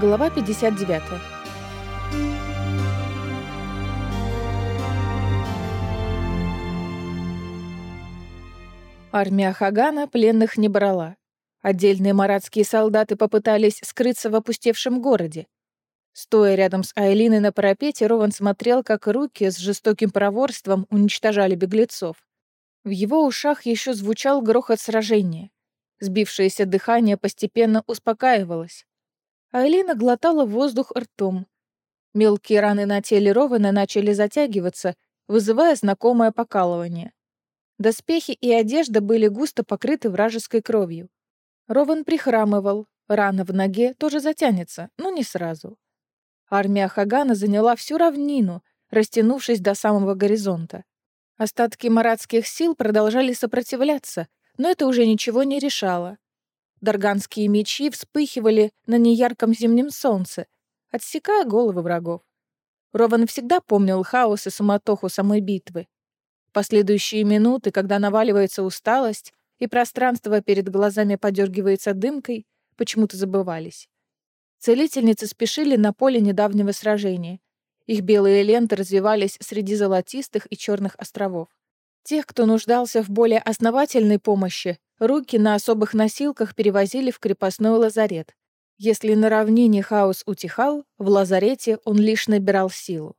Глава 59. Армия Хагана пленных не брала. Отдельные маратские солдаты попытались скрыться в опустевшем городе. Стоя рядом с Айлиной на парапете, Рован смотрел, как руки с жестоким проворством уничтожали беглецов. В его ушах еще звучал грохот сражения. Сбившееся дыхание постепенно успокаивалось. Айлина глотала воздух ртом. Мелкие раны на теле Рована начали затягиваться, вызывая знакомое покалывание. Доспехи и одежда были густо покрыты вражеской кровью. Рован прихрамывал, рана в ноге тоже затянется, но не сразу. Армия Хагана заняла всю равнину, растянувшись до самого горизонта. Остатки маратских сил продолжали сопротивляться, но это уже ничего не решало. Дарганские мечи вспыхивали на неярком зимнем солнце, отсекая головы врагов. Рован всегда помнил хаос и суматоху самой битвы. Последующие минуты, когда наваливается усталость и пространство перед глазами подергивается дымкой, почему-то забывались. Целительницы спешили на поле недавнего сражения. Их белые ленты развивались среди золотистых и черных островов. Тех, кто нуждался в более основательной помощи, руки на особых носилках перевозили в крепостной лазарет. Если на равнине хаос утихал, в лазарете он лишь набирал силу.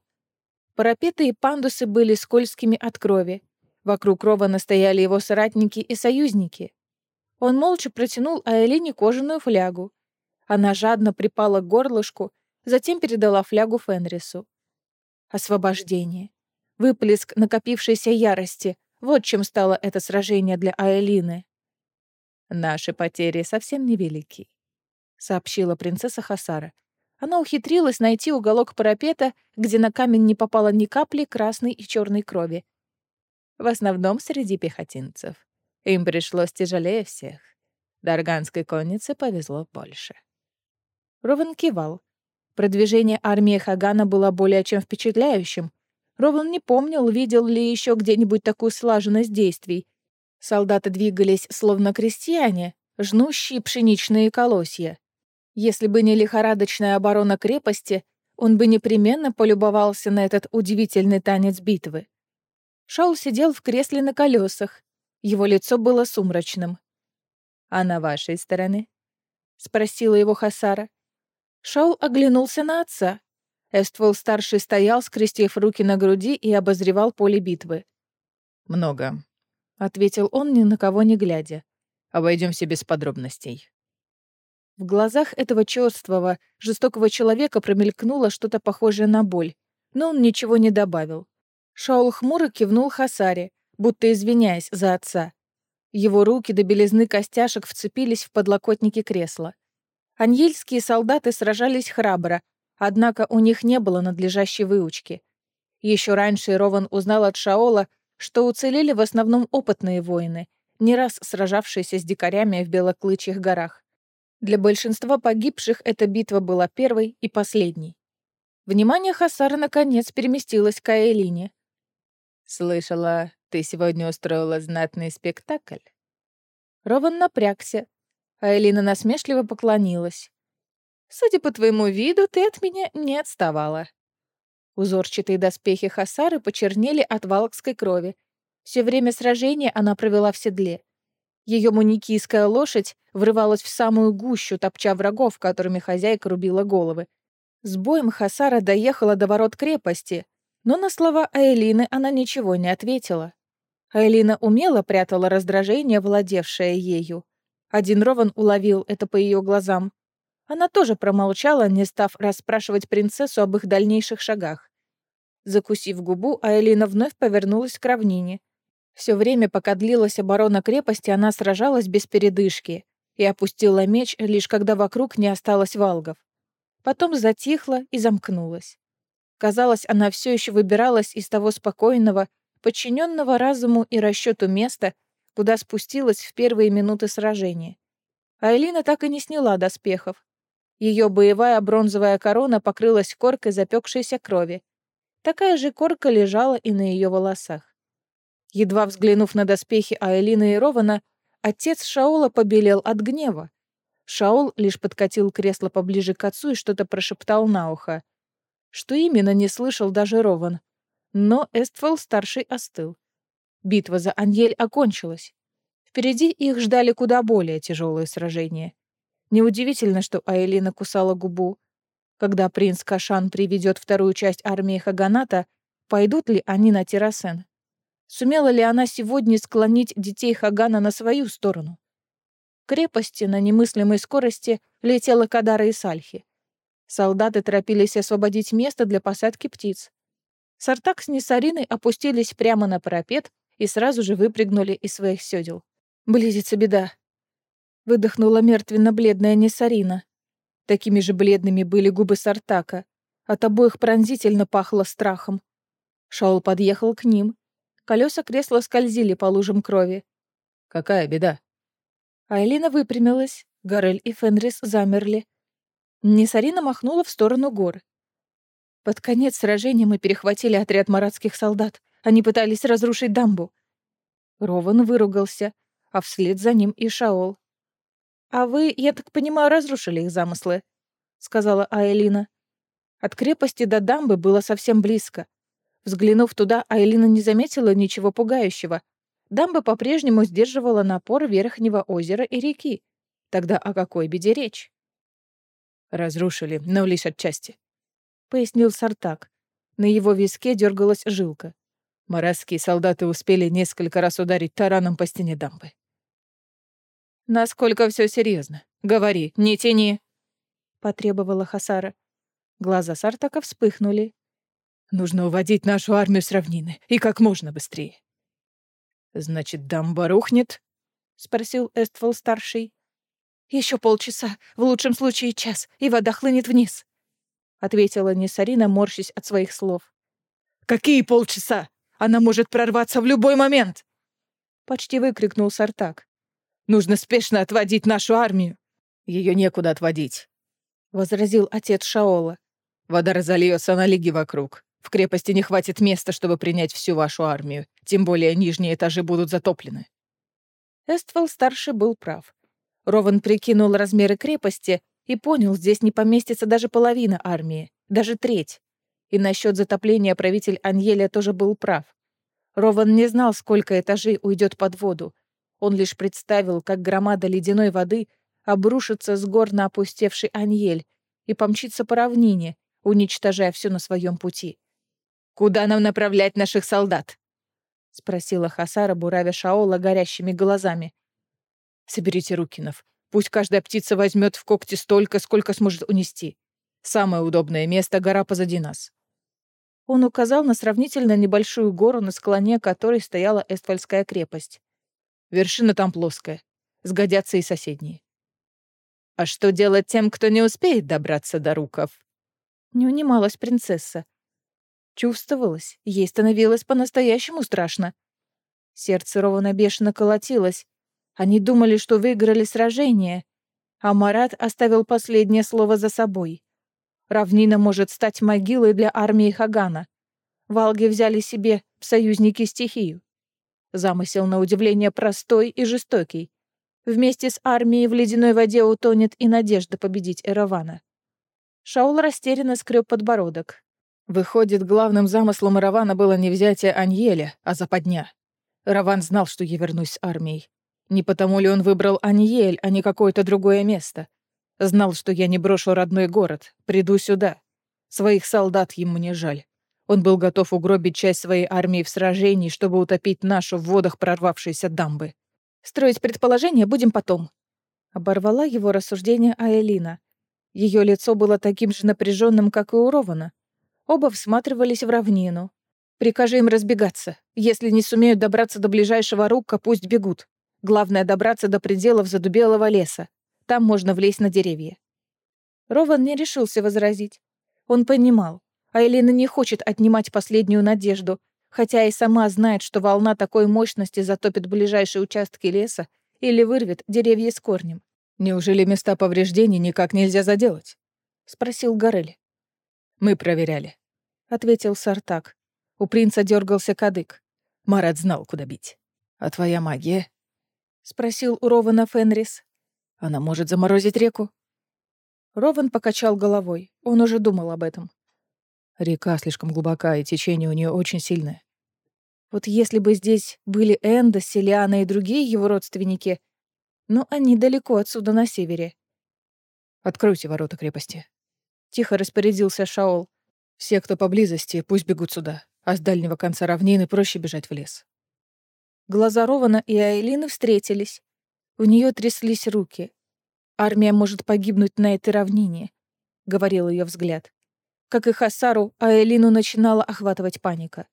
Парапеты и пандусы были скользкими от крови. Вокруг Рована стояли его соратники и союзники. Он молча протянул Аэлине кожаную флягу. Она жадно припала к горлышку, затем передала флягу Фенрису. Освобождение. Выплеск накопившейся ярости. Вот чем стало это сражение для Аэлины. «Наши потери совсем невелики», — сообщила принцесса Хасара. Она ухитрилась найти уголок парапета, где на камень не попало ни капли красной и черной крови. В основном среди пехотинцев. Им пришлось тяжелее всех. Дарганской коннице повезло больше. Рован кивал. Продвижение армии Хагана было более чем впечатляющим. Рован не помнил, видел ли еще где-нибудь такую слаженность действий. Солдаты двигались словно крестьяне, жнущие пшеничные колосья. Если бы не лихорадочная оборона крепости, он бы непременно полюбовался на этот удивительный танец битвы. Шаул сидел в кресле на колесах. Его лицо было сумрачным. «А на вашей стороне?» — спросила его Хасара. Шаул оглянулся на отца. Эствол-старший стоял, скрестив руки на груди и обозревал поле битвы. «Много», — ответил он, ни на кого не глядя. «Обойдемся без подробностей». В глазах этого черствого, жестокого человека промелькнуло что-то похожее на боль, но он ничего не добавил. Шаул хмуро кивнул Хасаре, будто извиняясь за отца. Его руки до белизны костяшек вцепились в подлокотники кресла. Аньельские солдаты сражались храбро, однако у них не было надлежащей выучки. Еще раньше Рован узнал от Шаола, что уцелели в основном опытные воины, не раз сражавшиеся с дикарями в Белоклычьих горах. Для большинства погибших эта битва была первой и последней. Внимание Хасара наконец переместилось к Аэлине. «Слышала, ты сегодня устроила знатный спектакль?» Рован напрягся. Аэлина насмешливо поклонилась. «Судя по твоему виду, ты от меня не отставала». Узорчатые доспехи Хасары почернели от валкской крови. Все время сражения она провела в седле. Ее муникийская лошадь врывалась в самую гущу, топча врагов, которыми хозяйка рубила головы. С боем Хасара доехала до ворот крепости, но на слова Айлины она ничего не ответила. Айлина умело прятала раздражение, владевшее ею. Один Рован уловил это по ее глазам. Она тоже промолчала, не став расспрашивать принцессу об их дальнейших шагах. Закусив губу, Айлина вновь повернулась к равнине. Все время, пока длилась оборона крепости, она сражалась без передышки и опустила меч, лишь когда вокруг не осталось валгов. Потом затихла и замкнулась. Казалось, она все еще выбиралась из того спокойного, подчиненного разуму и расчету места, куда спустилась в первые минуты сражения. Айлина так и не сняла доспехов. Ее боевая бронзовая корона покрылась коркой запекшейся крови. Такая же корка лежала и на ее волосах. Едва взглянув на доспехи Айлины и Рована, отец Шаула побелел от гнева. Шаол лишь подкатил кресло поближе к отцу и что-то прошептал на ухо. Что именно, не слышал даже Рован. Но Эстфол-старший остыл. Битва за Аньель окончилась. Впереди их ждали куда более тяжелые сражения. Неудивительно, что Аэлина кусала губу. Когда принц Кашан приведет вторую часть армии Хаганата, пойдут ли они на Террасен? Сумела ли она сегодня склонить детей Хагана на свою сторону? крепости на немыслимой скорости летела Кадара и Сальхи. Солдаты торопились освободить место для посадки птиц. Сартак с Несариной опустились прямо на парапет и сразу же выпрыгнули из своих сёдел. «Близится беда», — выдохнула мертвенно-бледная Несарина. Такими же бледными были губы Сартака. От обоих пронзительно пахло страхом. Шаул подъехал к ним. Колеса кресла скользили по лужам крови. «Какая беда?» Айлина выпрямилась, Горель и Фенрис замерли. Несарина махнула в сторону гор. Под конец сражения мы перехватили отряд маратских солдат. Они пытались разрушить дамбу. Рован выругался, а вслед за ним и Шаол. «А вы, я так понимаю, разрушили их замыслы», — сказала Айлина. От крепости до дамбы было совсем близко. Взглянув туда, Айлина не заметила ничего пугающего, дамба по-прежнему сдерживала напор верхнего озера и реки. Тогда о какой беде речь? «Разрушили, но лишь отчасти», — пояснил Сартак. На его виске дергалась жилка. Марасские солдаты успели несколько раз ударить тараном по стене дамбы. «Насколько все серьезно? Говори, не тяни!» — потребовала Хасара. Глаза Сартака вспыхнули. «Нужно уводить нашу армию с равнины, и как можно быстрее. «Значит, дамба рухнет?» — спросил Эствол-старший. Еще полчаса, в лучшем случае час, и вода хлынет вниз», — ответила Несарина, морщась от своих слов. «Какие полчаса? Она может прорваться в любой момент!» Почти выкрикнул Сартак. «Нужно спешно отводить нашу армию!» «Ее некуда отводить», — возразил отец Шаола. «Вода разольется на лиги вокруг. В крепости не хватит места, чтобы принять всю вашу армию, тем более нижние этажи будут затоплены». Эствол-старший был прав. Рован прикинул размеры крепости и понял, здесь не поместится даже половина армии, даже треть. И насчет затопления правитель Аньеля тоже был прав. Рован не знал, сколько этажей уйдет под воду. Он лишь представил, как громада ледяной воды обрушится с гор на опустевший Аньель и помчится по равнине, уничтожая все на своем пути. Куда нам направлять наших солдат?» — спросила Хасара, буравя Шаола горящими глазами. «Соберите Рукинов. Пусть каждая птица возьмет в когти столько, сколько сможет унести. Самое удобное место — гора позади нас». Он указал на сравнительно небольшую гору, на склоне которой стояла Эствальская крепость. «Вершина там плоская. Сгодятся и соседние». «А что делать тем, кто не успеет добраться до руков?» Не унималась принцесса. Чувствовалось, ей становилось по-настоящему страшно. Сердце ровно бешено колотилось. Они думали, что выиграли сражение, а Марат оставил последнее слово за собой. Равнина может стать могилой для армии Хагана. Валги взяли себе в союзники стихию. Замысел, на удивление, простой и жестокий. Вместе с армией в ледяной воде утонет и надежда победить Эравана. Шаул растерянно скреб подбородок. Выходит, главным замыслом Равана было не взятие Аньеля, а западня. Раван знал, что я вернусь с армией. Не потому ли он выбрал Аньель, а не какое-то другое место? Знал, что я не брошу родной город, приду сюда. Своих солдат ему не жаль. Он был готов угробить часть своей армии в сражении, чтобы утопить нашу в водах прорвавшейся дамбы. «Строить предположения будем потом», — оборвала его рассуждение Аэлина. Ее лицо было таким же напряженным, как и у Рована. Оба всматривались в равнину. «Прикажи им разбегаться. Если не сумеют добраться до ближайшего рукка, пусть бегут. Главное — добраться до пределов задубелого леса. Там можно влезть на деревья». Рован не решился возразить. Он понимал, а Элина не хочет отнимать последнюю надежду, хотя и сама знает, что волна такой мощности затопит ближайшие участки леса или вырвет деревья с корнем. «Неужели места повреждений никак нельзя заделать?» — спросил Горель. «Мы проверяли ответил Сартак. У принца дергался кадык. Марат знал, куда бить. А твоя магия? спросил у Рована Фенрис. Она может заморозить реку. Рован покачал головой. Он уже думал об этом. Река слишком глубока, и течение у нее очень сильное. Вот если бы здесь были Энда, Селиана и другие его родственники, но они далеко отсюда на севере. «Откройте ворота крепости», — тихо распорядился Шаол. «Все, кто поблизости, пусть бегут сюда, а с дальнего конца равнины проще бежать в лес». Глаза Рована и Айлины встретились. У нее тряслись руки. «Армия может погибнуть на этой равнине», — говорил ее взгляд. Как и Хасару, Айлину начинала охватывать паника.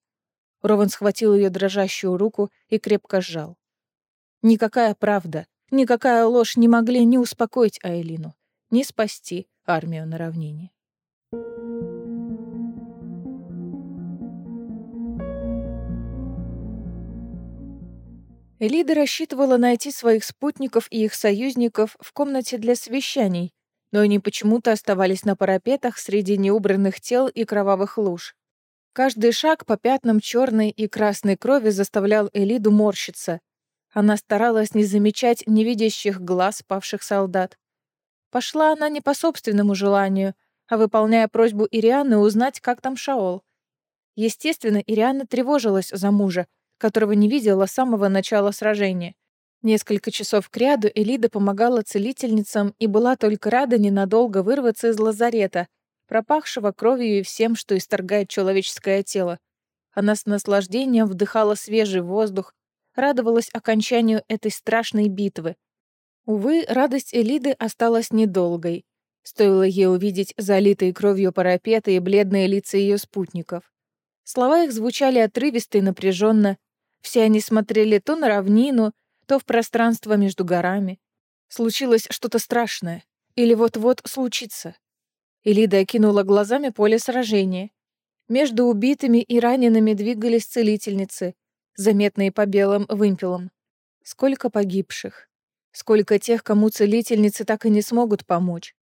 Рован схватил ее дрожащую руку и крепко сжал. Никакая правда, Никакая ложь не могли ни успокоить Айлину, ни спасти армию на равнине. Элида рассчитывала найти своих спутников и их союзников в комнате для совещаний, но они почему-то оставались на парапетах среди неубранных тел и кровавых луж. Каждый шаг по пятнам черной и красной крови заставлял Элиду морщиться, она старалась не замечать невидящих глаз павших солдат. Пошла она не по собственному желанию, а выполняя просьбу Ирианы узнать, как там Шаол. Естественно, Ириана тревожилась за мужа, которого не видела с самого начала сражения. Несколько часов кряду Элида помогала целительницам и была только рада ненадолго вырваться из лазарета, пропахшего кровью и всем, что исторгает человеческое тело. Она с наслаждением вдыхала свежий воздух, радовалась окончанию этой страшной битвы. Увы, радость Элиды осталась недолгой. Стоило ей увидеть залитые кровью парапеты и бледные лица ее спутников. Слова их звучали отрывисто и напряженно. Все они смотрели то на равнину, то в пространство между горами. Случилось что-то страшное. Или вот-вот случится. Элида окинула глазами поле сражения. Между убитыми и ранеными двигались целительницы — заметные по белым вымпелам. Сколько погибших. Сколько тех, кому целительницы так и не смогут помочь.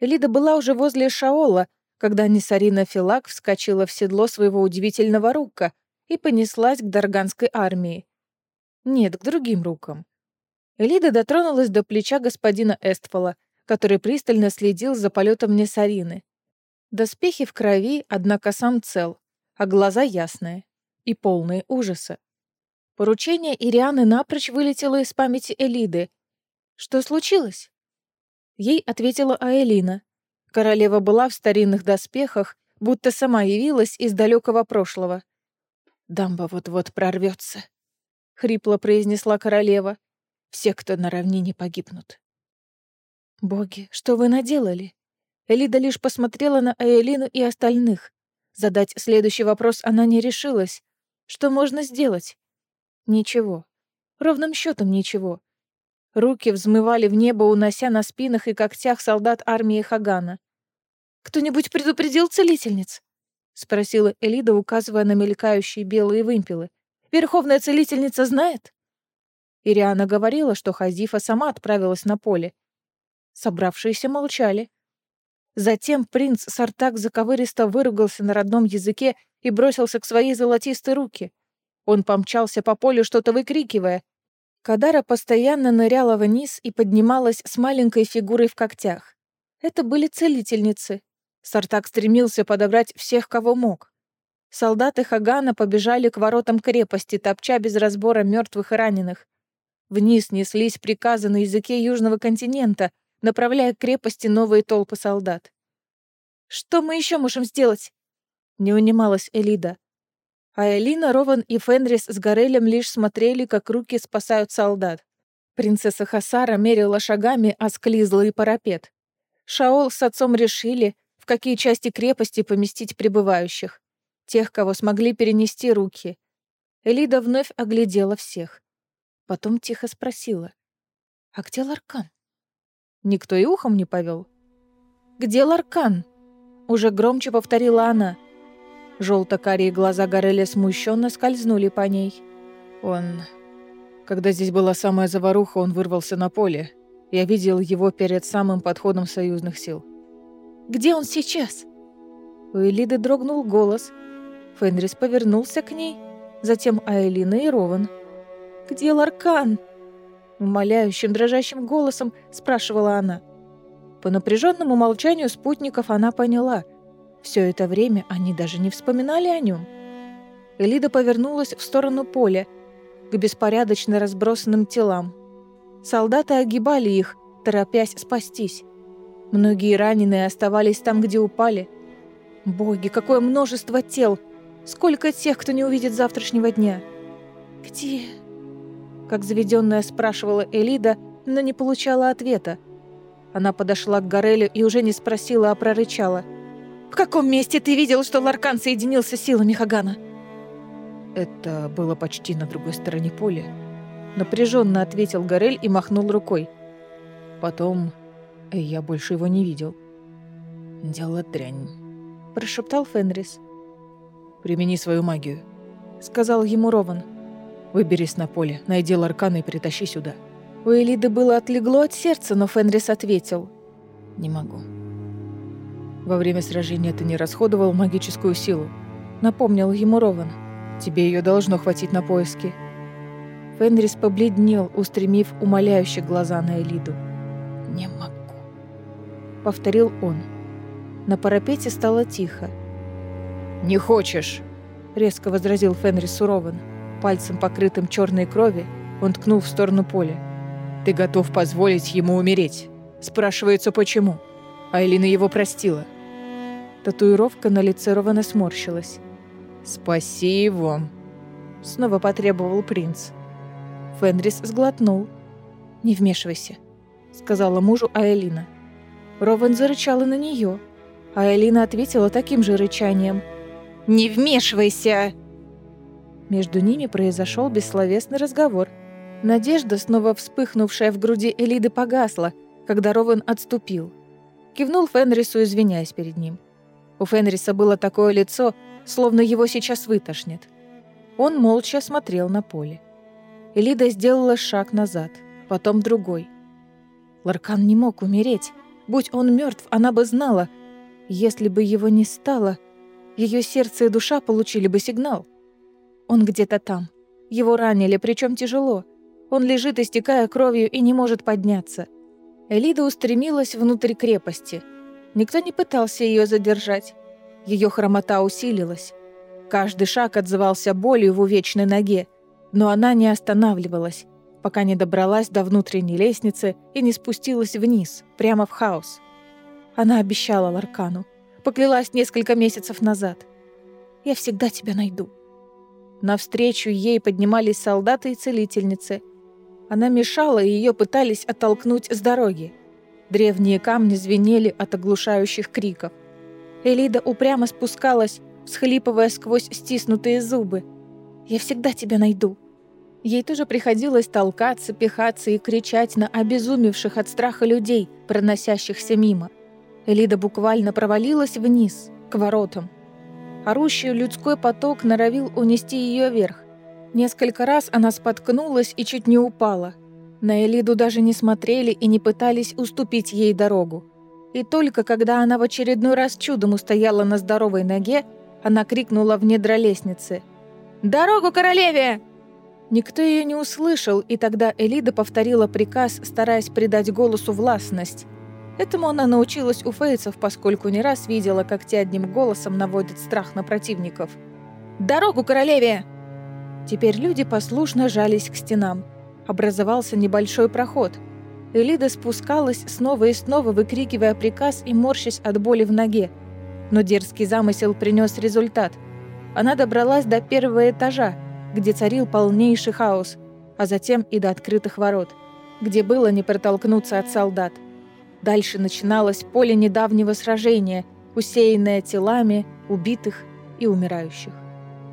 Элида была уже возле Шаола, когда Нисарина Филак вскочила в седло своего удивительного рука и понеслась к Дарганской армии. Нет, к другим рукам. Элида дотронулась до плеча господина Эстфола, который пристально следил за полетом Несарины. Доспехи в крови, однако сам цел, а глаза ясные и полные ужаса. Поручение Ирианы напрочь вылетело из памяти Элиды. Что случилось? Ей ответила Аэлина. Королева была в старинных доспехах, будто сама явилась из далекого прошлого. «Дамба вот-вот прорвется», — хрипло произнесла королева. «Все, кто на равнине, погибнут». «Боги, что вы наделали?» Элида лишь посмотрела на Аэлину и остальных. Задать следующий вопрос она не решилась. Что можно сделать? Ничего. Ровным счетом ничего. Руки взмывали в небо, унося на спинах и когтях солдат армии Хагана. «Кто-нибудь предупредил целительниц?» — спросила Элида, указывая на мелькающие белые вымпелы. «Верховная целительница знает?» Ириана говорила, что Хазифа сама отправилась на поле. Собравшиеся молчали. Затем принц Сартак заковыристо выругался на родном языке и бросился к своей золотистой руке. Он помчался по полю, что-то выкрикивая. Кадара постоянно ныряла вниз и поднималась с маленькой фигурой в когтях. Это были целительницы. Сартак стремился подобрать всех, кого мог. Солдаты Хагана побежали к воротам крепости, топча без разбора мертвых и раненых. Вниз неслись приказы на языке Южного континента, направляя к крепости новые толпы солдат. «Что мы еще можем сделать?» Не унималась Элида. А Элина, Рован и Фенрис с Горелем лишь смотрели, как руки спасают солдат. Принцесса Хасара мерила шагами осклизлый парапет. Шаол с отцом решили, в какие части крепости поместить прибывающих. Тех, кого смогли перенести руки. Элида вновь оглядела всех. Потом тихо спросила. «А где Ларкан?» Никто и ухом не повел. «Где Ларкан?» Уже громче повторила она. Желто-карие глаза Гореля смущенно скользнули по ней. Он... Когда здесь была самая заваруха, он вырвался на поле. Я видел его перед самым подходом союзных сил. «Где он сейчас?» У Элиды дрогнул голос. Фенрис повернулся к ней, затем Аэлина и Рован. «Где Ларкан?» Умоляющим, дрожащим голосом спрашивала она. По напряженному молчанию спутников она поняла. Все это время они даже не вспоминали о нем. Элида повернулась в сторону поля, к беспорядочно разбросанным телам. Солдаты огибали их, торопясь спастись. Многие раненые оставались там, где упали. Боги, какое множество тел! Сколько тех, кто не увидит завтрашнего дня! «Где?» Как заведенная спрашивала Элида, но не получала ответа. Она подошла к Горелю и уже не спросила, а прорычала. «В каком месте ты видел, что Ларкан соединился с силами Хагана?» «Это было почти на другой стороне поля», — напряженно ответил Горель и махнул рукой. Потом я больше его не видел. «Дело дрянь», — прошептал Фенрис. «Примени свою магию», — сказал ему Рован. «Выберись на поле, найди Ларкана и притащи сюда». У Элиды было отлегло от сердца, но Фенрис ответил. «Не могу». «Во время сражения ты не расходовал магическую силу», — напомнил ему Рован. «Тебе ее должно хватить на поиски». Фенрис побледнел, устремив умоляющие глаза на Элиду. «Не могу», — повторил он. На парапете стало тихо. «Не хочешь!» — резко возразил Фенрис Сурован. Пальцем, покрытым черной крови, он ткнул в сторону поля. «Ты готов позволить ему умереть?» Спрашивается, почему. А Элина его простила. Татуировка на лице Рована сморщилась. «Спаси его!» Снова потребовал принц. Фенрис сглотнул. «Не вмешивайся», — сказала мужу Аэлина. Рован зарычала на нее, а Элина ответила таким же рычанием. «Не вмешивайся!» Между ними произошел бессловесный разговор. Надежда, снова вспыхнувшая в груди Элиды, погасла, когда Рован отступил. Кивнул Фенрису, извиняясь перед ним. У Фенриса было такое лицо, словно его сейчас вытошнит. Он молча смотрел на поле. Элида сделала шаг назад, потом другой. Ларкан не мог умереть. Будь он мертв, она бы знала. Если бы его не стало, ее сердце и душа получили бы сигнал. Он где-то там. Его ранили, причем тяжело. Он лежит, истекая кровью, и не может подняться. Элида устремилась внутрь крепости. Никто не пытался ее задержать. Ее хромота усилилась. Каждый шаг отзывался болью в увечной ноге, но она не останавливалась, пока не добралась до внутренней лестницы и не спустилась вниз, прямо в хаос. Она обещала Ларкану, поклялась несколько месяцев назад. «Я всегда тебя найду». Навстречу ей поднимались солдаты и целительницы. Она мешала, и ее пытались оттолкнуть с дороги. Древние камни звенели от оглушающих криков. Элида упрямо спускалась, всхлипывая сквозь стиснутые зубы. «Я всегда тебя найду», Ей тоже приходилось толкаться, пихаться и кричать на обезумевших от страха людей, проносящихся мимо. Элида буквально провалилась вниз, к воротам. Орущий людской поток норовил унести ее вверх. Несколько раз она споткнулась и чуть не упала. На Элиду даже не смотрели и не пытались уступить ей дорогу. И только когда она в очередной раз чудом устояла на здоровой ноге, она крикнула в недра лестницы. «Дорогу королеве!» Никто ее не услышал, и тогда Элида повторила приказ, стараясь придать голосу властность. Этому она научилась у фейцев, поскольку не раз видела, как те одним голосом наводят страх на противников. «Дорогу королеве!» Теперь люди послушно жались к стенам. Образовался небольшой проход. Элида спускалась снова и снова, выкрикивая приказ и морщась от боли в ноге. Но дерзкий замысел принес результат. Она добралась до первого этажа, где царил полнейший хаос, а затем и до открытых ворот, где было не протолкнуться от солдат. Дальше начиналось поле недавнего сражения, усеянное телами убитых и умирающих.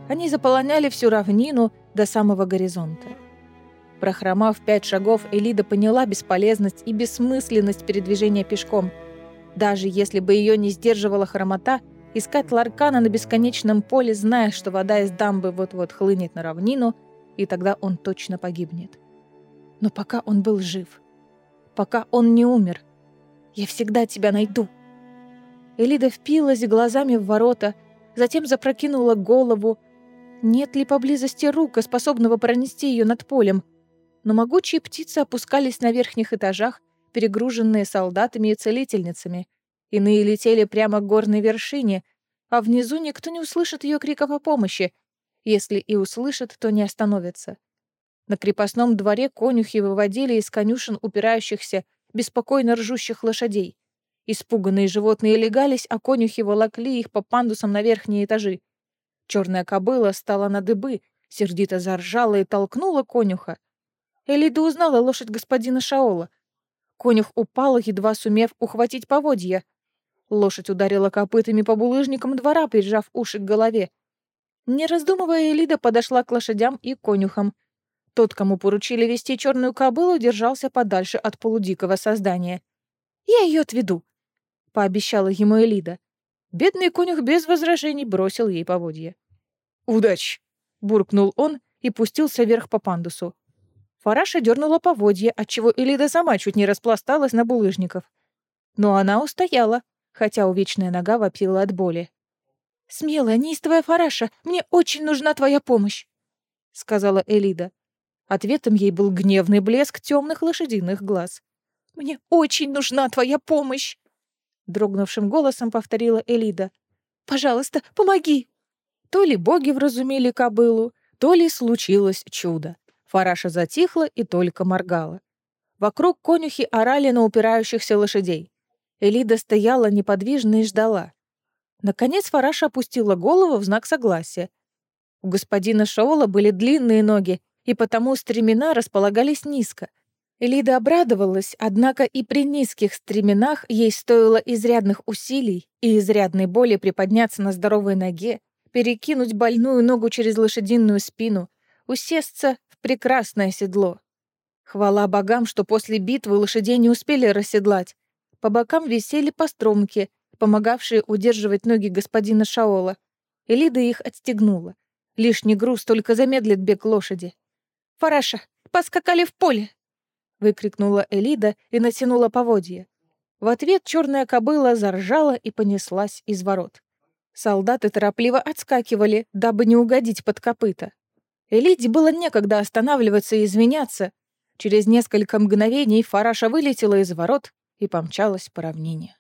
Они заполоняли всю равнину до самого горизонта. Прохромав пять шагов, Элида поняла бесполезность и бессмысленность передвижения пешком. Даже если бы ее не сдерживала хромота, искать Ларкана на бесконечном поле, зная, что вода из дамбы вот-вот хлынет на равнину, и тогда он точно погибнет. Но пока он был жив, пока он не умер, я всегда тебя найду. Элида впилась глазами в ворота, затем запрокинула голову. Нет ли поблизости рука, способного пронести ее над полем? Но могучие птицы опускались на верхних этажах, перегруженные солдатами и целительницами. Иные летели прямо к горной вершине, а внизу никто не услышит ее криков о помощи. Если и услышит, то не остановится. На крепостном дворе конюхи выводили из конюшен упирающихся, беспокойно ржущих лошадей. Испуганные животные легались, а конюхи волокли их по пандусам на верхние этажи. Черная кобыла стала на дыбы, сердито заржала и толкнула конюха. Элида узнала лошадь господина Шаола. Конюх упал, едва сумев ухватить поводья. Лошадь ударила копытами по булыжникам двора, прижав уши к голове. Не раздумывая, Элида подошла к лошадям и конюхам. Тот, кому поручили вести черную кобылу, держался подальше от полудикого создания. «Я ее отведу», — пообещала ему Элида. Бедный конюх без возражений бросил ей поводья. «Удачи!» — буркнул он и пустился вверх по пандусу. Фараша дернула поводья, отчего Элида сама чуть не распласталась на булыжников. Но она устояла, хотя увечная нога вопила от боли. «Смелая, неистовая Фараша, мне очень нужна твоя помощь», — сказала Элида. Ответом ей был гневный блеск темных лошадиных глаз. «Мне очень нужна твоя помощь!» Дрогнувшим голосом повторила Элида. «Пожалуйста, помоги!» То ли боги вразумели кобылу, то ли случилось чудо. Фараша затихла и только моргала. Вокруг конюхи орали на упирающихся лошадей. Элида стояла неподвижно и ждала. Наконец Фараша опустила голову в знак согласия. У господина Шоула были длинные ноги, и потому стремена располагались низко. Элида обрадовалась, однако и при низких стременах ей стоило изрядных усилий и изрядной боли приподняться на здоровой ноге, перекинуть больную ногу через лошадиную спину, усесться в прекрасное седло. Хвала богам, что после битвы лошадей не успели расседлать. По бокам висели постромки, помогавшие удерживать ноги господина Шаола. Элида их отстегнула. Лишний груз только замедлит бег лошади. «Фараша, поскакали в поле!» — выкрикнула Элида и натянула поводья. В ответ черная кобыла заржала и понеслась из ворот. Солдаты торопливо отскакивали, дабы не угодить под копыта. Элиде было некогда останавливаться и изменяться. Через несколько мгновений Фараша вылетела из ворот и помчалась по равнине.